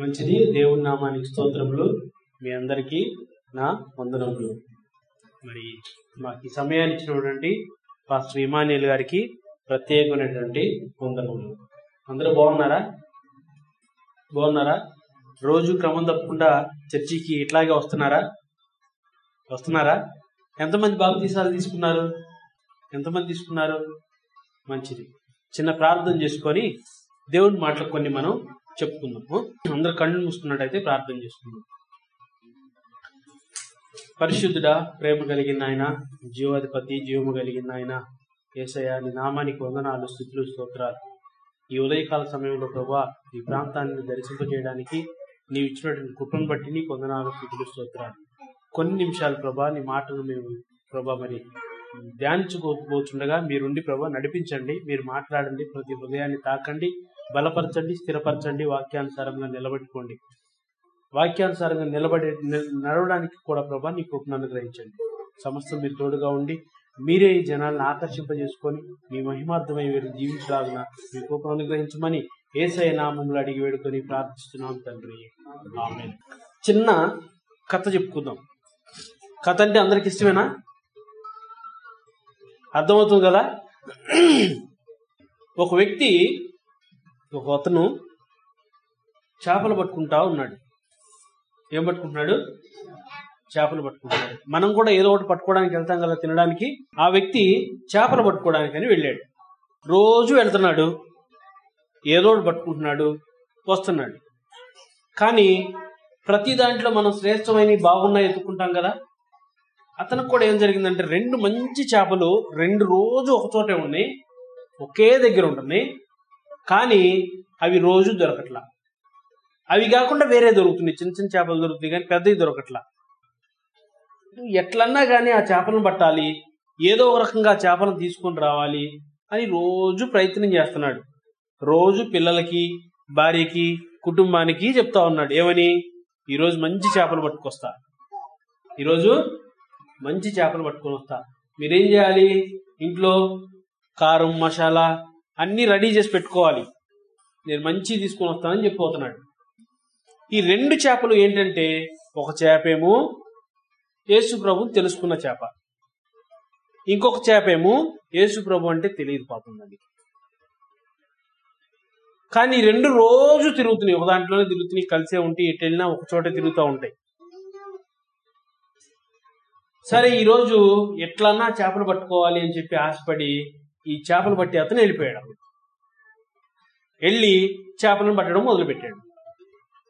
మంచిది. దేవుని నామానికి స్తోత్రములు మీ అందరికీ నా వందనములు. మరి మాకు ఈ సమయాన్ని ఇచ్చినటువంటి పాస్టర్ ఇమానియల్ గారికి ప్రత్యేకమైనటువంటి వందనములు. అందరూ బాగున్నారా? బాగున్నారా? రోజు క్రమం తప్పకుండా చర్చికి ఇట్లాగే వస్తున్నారా? వస్తున్నారా? ఎంతమంది బాప్తీసాలు తీసుకున్నారు? ఎంతమంది తీసుకున్నారు? మంచిది. చిన్న ప్రార్థన చేసుకొని దేవుని మాటలు కొన్ని మనం చెప్పుకుందాము అందరు కళ్ళు మూసుకున్నట్టయితే ప్రార్థన చేసుకుందాం. పరిశుద్ధుడా ప్రేమ కలిగిన ఆయన జీవాధిపతి జీవము కలిగిన ఆయన ఏసయ నీ నామానికి వందనాలు స్థుతులు స్తోత్రాలు. ఈ ఉదయకాల సమయంలో ప్రభా ఈ ప్రాంతాన్ని దర్శింపజేయడానికి నీవు ఇచ్చినటువంటి కృపను బట్టి నీ వందనాలు స్థుతులు స్తోత్రాలు. కొన్ని నిమిషాలు ప్రభా నీ మాటలు మేము ప్రభా మరి ధ్యానించుకోబోతుండగా మీరుండి ప్రభా నడిపించండి. మీరు మాట్లాడండి. ప్రతి హృదయాన్ని తాకండి. బలపరచండి స్థిరపరచండి వాక్యానుసారంగా నిలబెట్టుకోండి. వాక్యానుసారంగా నిలబడే నడవడానికి కూడా ప్రభా నీ కృపను అనుగ్రహించండి. సమస్తం మీరు తోడుగా ఉండి మీరే ఈ జనాలను ఆకర్షింపజేసుకొని మీ మహిమార్థమై వీరు జీవించలాగిన మీ కృపను అనుగ్రహించమని ఏసఐ నామంలో అడిగి వేడుకొని ప్రార్థిస్తున్నాం తండ్రి. ఆమేన్. చిన్న కథ చెప్పుకుందాం. కథ అంటే అందరికి ఇష్టమేనా? అర్థమవుతుంది కదా? ఒక వ్యక్తి ఒక అతను చేపలు పట్టుకుంటా ఉన్నాడు. ఏం పట్టుకుంటున్నాడు? చేపలు పట్టుకుంటున్నాడు. మనం కూడా ఏదో ఒకటి పట్టుకోవడానికి వెళ్తాం కదా తినడానికి. ఆ వ్యక్తి చేపలు పట్టుకోవడానికి అని వెళ్ళాడు. రోజు వెళ్తున్నాడు. ఏదో ఒకటి పట్టుకుంటున్నాడు. వస్తున్నాడు. కానీ ప్రతి దాంట్లో మనం శ్రేష్టమైన బాగున్నాయి ఎత్తుకుంటాం కదా. అతనికి కూడా ఏం జరిగిందంటే రెండు మంచి చేపలు రెండు రోజు ఒక చోటే ఉన్నాయి. ఒకే దగ్గర ఉంటున్నాయి. కానీ అవి రోజు దొరకట్లా. అవి కాకుండా వేరే దొరుకుతున్నాయి. చిన్న చిన్న చేపలు దొరుకుతాయి కానీ పెద్దవి దొరకట్లా. ఎట్లన్నా కానీ ఆ చేపలను పట్టాలి. ఏదో ఒక రకంగా ఆ చేపలను తీసుకొని రావాలి అని రోజు ప్రయత్నం చేస్తున్నాడు. రోజు పిల్లలకి భార్యకి కుటుంబానికి చెప్తా ఉన్నాడు. ఏమని? ఈరోజు మంచి చేపలు పట్టుకొస్తా. ఈరోజు మంచి చేపలు పట్టుకొని వస్తా. మీరేం చేయాలి? ఇంట్లో కారం మసాలా అన్ని రెడీ చేసి పెట్టుకోవాలి. నేను మంచి తీసుకొని వస్తానని చెప్పిపోతున్నాడు ఈ రెండు చేపలు ఏంటంటే ఒక చేపేమో యేసు ప్రభు తెలుసుకున్న చేప. ఇంకొక చేపేమో యేసు ప్రభు అంటే తెలియదు పాపం అది. కానీ రెండు రోజు తిరుగుతున్నాయి. ఒక దాంట్లోనే తిరుగుతున్నాయి. కలిసే ఉంటే ఎటు వెళ్ళినా ఒక చోట తిరుగుతూ ఉంటాయి. సరే ఈరోజు ఎట్లన్నా చేపలు పట్టుకోవాలి అని చెప్పి ఆశపడి ఈ చేపలు పట్టి అతను వెళ్ళిపోయాడు వెళ్ళి చేపలను పట్టడం మొదలుపెట్టాడు.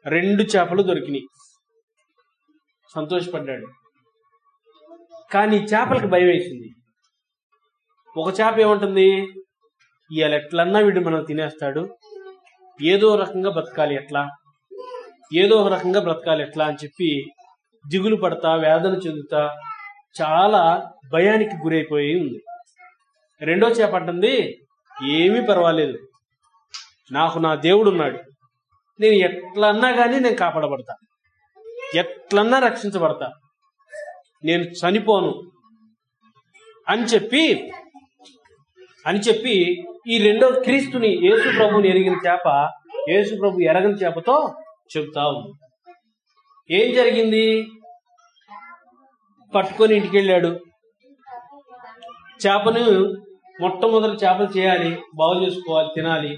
రెండు చేపలు దొరికినాయి. సంతోషపడ్డాడు. కానీ చేపలకు భయం వేసింది. ఒక చేప ఏమంటుంది? ఇవాళ ఎట్లన్నా వీడు మనం తినేస్తాడు. ఏదో రకంగా బ్రతకాలి ఎట్లా? ఏదో ఒక రకంగా బ్రతకాలి ఎట్లా అని చెప్పి దిగులు పడతా వేదన చెందుతా చాలా భయానికి గురైపోయి ఉంది. రెండో చేప అంటుంది ఏమీ పర్వాలేదు. నాకు నా దేవుడు ఉన్నాడు నేను ఎట్లన్నా కానీ నేను కాపాడబడతా. ఎట్లన్నా రక్షించబడతా. నేను చనిపోను. అని చెప్పి అని చెప్పి ఈ రెండో క్రీస్తుని యేసు ప్రభుని ఎరిగిన చేప యేసు ప్రభు ఎరగని చేపతో చెబుతా ఉంది. ఏం జరిగింది? పట్టుకొని ఇంటికి వెళ్ళాడు. చేపను మొట్టమొదటి చేపలు చేయాలి బాగు చేసుకోవాలి తినాలి.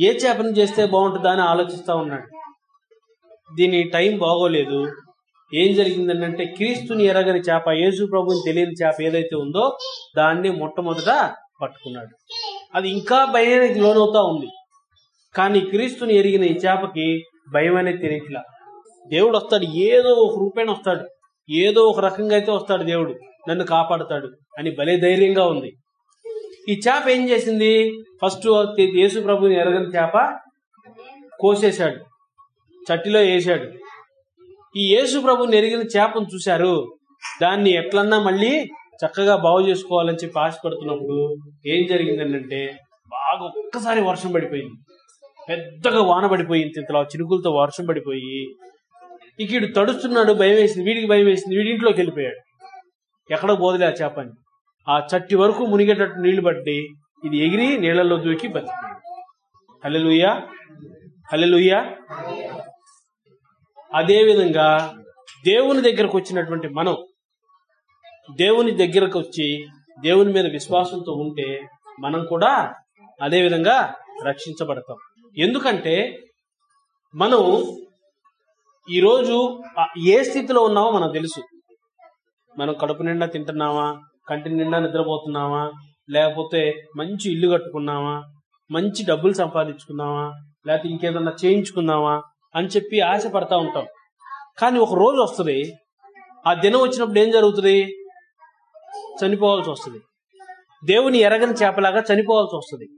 ఏ చేపను చేస్తే బాగుంటుందా అని ఆలోచిస్తూ ఉన్నాడు. దీని టైం బాగోలేదు. ఏం జరిగిందంటే క్రీస్తుని ఎరగని చేప యేసు ప్రభుని తెలియని చేప ఏదైతే ఉందో దాన్ని మొట్టమొదట పట్టుకున్నాడు. అది ఇంకా భయానికి లోనవుతా ఉంది. కానీ క్రీస్తుని ఎరిగిన ఈ చేపకి భయం అనేది తెలియట్లా. దేవుడు వస్తాడు ఏదో ఒక రూపేణ వస్తాడు. ఏదో ఒక రకంగా అయితే వస్తాడు దేవుడు. నన్ను కాపాడుతాడు అని భలే ధైర్యంగా ఉంది. ఈ చేప ఏం చేసింది? ఫస్ట్ యేసు ప్రభుని ఎరగని చేప కోసేశాడు. చట్టిలో వేసాడు. ఈ యేసు ప్రభుని ఎరిగిన చేపను చూశారు. దాన్ని ఎట్లన్నా మళ్ళీ చక్కగా బాగు చేసుకోవాలని చెప్పి ఆశపడుతున్నప్పుడు ఏం జరిగిందంటే బాగా ఒక్కసారి వర్షం పడిపోయింది. పెద్దగా వాన పడిపోయింది ఇంతలో చినుకులతో వర్షం పడిపోయి. ఇక తడుస్తున్నాడు భయం వేసింది వీడికి భయం వేసింది వీడింట్లోకి వెళ్ళిపోయాడు. ఎక్కడ బోదలే ఆ చేపని. ఆ చట్టి వరకు మునిగేటట్టు నీళ్ళు పట్టి ఇది ఎగిరి నీళ్ళలో దూకి బతికింది హలెలుయ్యా హలెలుయ్యా అదేవిధంగా దేవుని దగ్గరకు వచ్చినటువంటి మనం దేవుని దగ్గరకు వచ్చి దేవుని మీద విశ్వాసంతో ఉంటే మనం కూడా అదేవిధంగా రక్షించబడతాం. ఎందుకంటే మనం ఈరోజు ఏ స్థితిలో ఉన్నామో మనకు తెలుసు. మనం కడుపు నిండా తింటున్నామా? కంటి నిండా నిద్రపోతున్నామా లేకపోతే మంచి ఇల్లు కట్టుకున్నామా మంచి డబ్బులు సంపాదించుకున్నామా లేకపోతే ఇంకేదన్నా చేయించుకుందామా అని చెప్పి ఆశపడతా ఉంటాం. కానీ ఒక రోజు వస్తుంది. ఆ దినం వచ్చినప్పుడు ఏం జరుగుతుంది? చనిపోవాల్సి వస్తుంది. దేవుని ఎరగని చేపలాగా చనిపోవాల్సి వస్తుంది.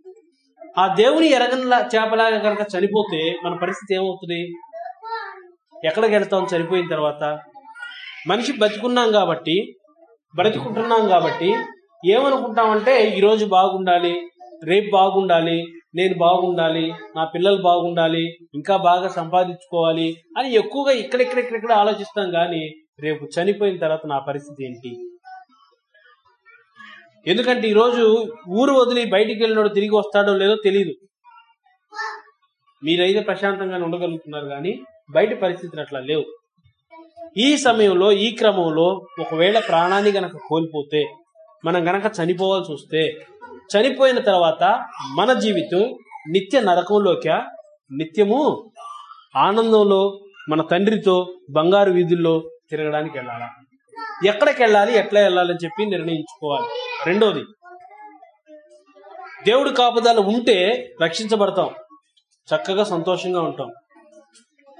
ఆ దేవుని ఎరగని చేపలాగా కనుక చనిపోతే మన పరిస్థితి ఏమవుతుంది? ఎక్కడికి వెళ్తాం? చనిపోయిన తర్వాత మనిషి బతుకున్నాం కాబట్టి బ్రతుకుంటున్నాం కాబట్టి ఏమనుకుంటామంటే ఈరోజు బాగుండాలి రేపు బాగుండాలి నేను బాగుండాలి నా పిల్లలు బాగుండాలి ఇంకా బాగా సంపాదించుకోవాలి అని ఎక్కువగా ఇక్కడెక్కడెక్కడెక్కడ ఆలోచిస్తాం కానీ రేపు చనిపోయిన తర్వాత నా పరిస్థితి ఏంటి? ఎందుకంటే ఈరోజు ఊరు వదిలి బయటికి వెళ్ళినోడు తిరిగి వస్తాడో లేదో తెలియదు మీరైతే ప్రశాంతంగా ఉండగలుగుతున్నారు కానీ బయట పరిస్థితులు అట్లా లేవు. ఈ సమయంలో ఈ క్రమంలో ఒకవేళ ప్రాణాన్ని గనక కోల్పోతే మనం గనక చనిపోవాల్సి వస్తే చనిపోయిన తర్వాత మన జీవితం నిత్య నరకంలోక నిత్యము ఆనందంలో మన తండ్రితో బంగారు వీధుల్లో తిరగడానికి వెళ్ళాలా? ఎక్కడికి వెళ్ళాలి ఎట్లా వెళ్ళాలని చెప్పి నిర్ణయించుకోవాలి. రెండోది దేవుడు కాపుదల ఉంటే రక్షించబడతాం. చక్కగా సంతోషంగా ఉంటాం.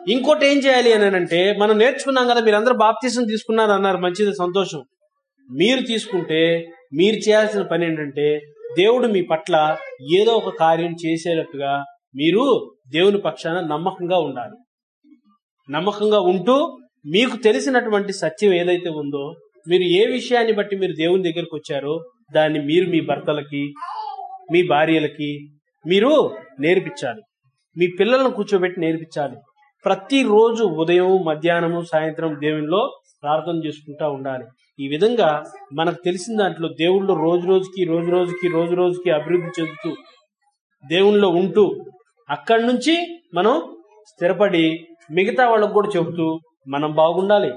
ఇంకోటి ఏం చేయాలి అని అంటే మనం నేర్చుకున్నాం కదా మీరందరూ బాప్తీసం తీసుకున్నారు అన్నారు మంచిది సంతోషం. మీరు తీసుకుంటే మీరు చేయాల్సిన పని ఏంటంటే దేవుడు మీ పట్ల ఏదో ఒక కార్యం చేసేటట్టుగా మీరు దేవుని పక్షాన నమ్మకంగా ఉండాలి. నమ్మకంగా ఉంటూ మీకు తెలిసినటువంటి సత్యం ఏదైతే ఉందో మీరు ఏ విషయాన్ని బట్టి మీరు దేవుని దగ్గరికి వచ్చారో దాన్ని మీరు మీ భర్తలకి మీ భార్యలకి మీరు నేర్పించాలి. మీ పిల్లలను కూర్చోబెట్టి నేర్పించాలి. ప్రతిరోజు ఉదయం మధ్యాహ్నము సాయంత్రం దేవునిలో ప్రార్థన చేసుకుంటా ఉండాలి. ఈ విధంగా మనకు తెలిసిన దాంట్లో దేవుళ్ళు రోజు రోజుకి రోజు రోజుకి రోజు రోజుకి అభివృద్ధి చెందుతూ దేవునిలో ఉంటూ అక్కడి నుంచి మనం స్థిరపడి మిగతా వాళ్ళకు కూడా చెబుతూ మనం బాగుండాలి.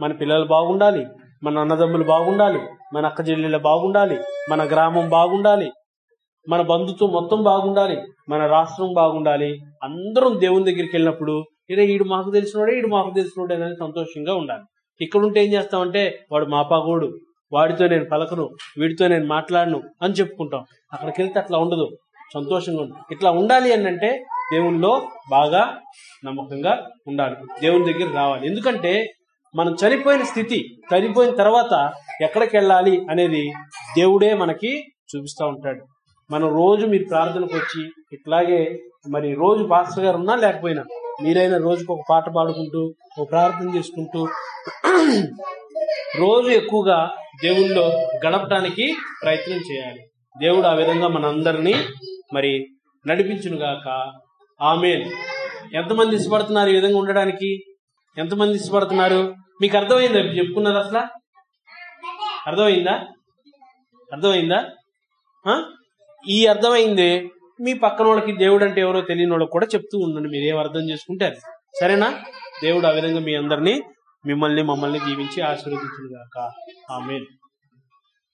మన పిల్లలు బాగుండాలి. మన అన్నదమ్ములు బాగుండాలి. మన అక్క చెల్లెలు బాగుండాలి. మన గ్రామం బాగుండాలి. మన బంధుత్వం మొత్తం బాగుండాలి. మన రాష్ట్రం బాగుండాలి. అందరం దేవుని దగ్గరికి వెళ్ళినప్పుడు ఇదే ఈడు మాకు తెలిసినోడే ఈడు మాకు తెలిసినోడే అని సంతోషంగా ఉండాలి. ఇక్కడ ఉంటే ఏం చేస్తామంటే వాడు మా పాగోడు వాడితో నేను పలకను వీడితో నేను మాట్లాడను అని చెప్పుకుంటాం. అక్కడికి వెళ్తే అట్లా ఉండదు. సంతోషంగా ఉండదు ఇట్లా ఉండాలి అని అంటే దేవునిలో బాగా నమ్మకంగా ఉండాలి. దేవుని దగ్గర రావాలి. ఎందుకంటే మనం చనిపోయిన స్థితి చనిపోయిన తర్వాత ఎక్కడికి వెళ్ళాలి అనేది దేవుడే మనకి చూపిస్తూ ఉంటాడు. మనం రోజు మీరు ప్రార్థనకు వచ్చి ఇట్లాగే మరి రోజు పాస్టర్ గారు ఉన్నా లేకపోయినా మీరైనా రోజుకు ఒక పాట పాడుకుంటూ ఒక ప్రార్థన చేసుకుంటూ రోజు ఎక్కువగా దేవుళ్ళు గడపడానికి ప్రయత్నం చేయాలి. దేవుడు ఆ విధంగా మనందరినీ మరి నడిపించునుగాక. ఆమె ఎంతమంది ఇష్టపడుతున్నారు ఈ విధంగా ఉండడానికి? ఎంతమంది ఇష్టపడుతున్నారు? మీకు అర్థమైందా? ఇప్పుడు చెప్పుకున్నారు అసలు? అర్థమైందా? అర్థమైందా? ఆ? ఈ అర్థమైంది మీ పక్కన వాళ్ళకి దేవుడు అంటే ఎవరో తెలియని వాళ్ళకి కూడా చెప్తూ ఉండండి మీరు ఏం అర్థం చేసుకుంటారు. సరేనా? దేవుడు ఆ విధంగా మీ అందరినీ మిమ్మల్ని మమ్మల్ని దీవించి ఆశీర్వదించుగాక ఆమె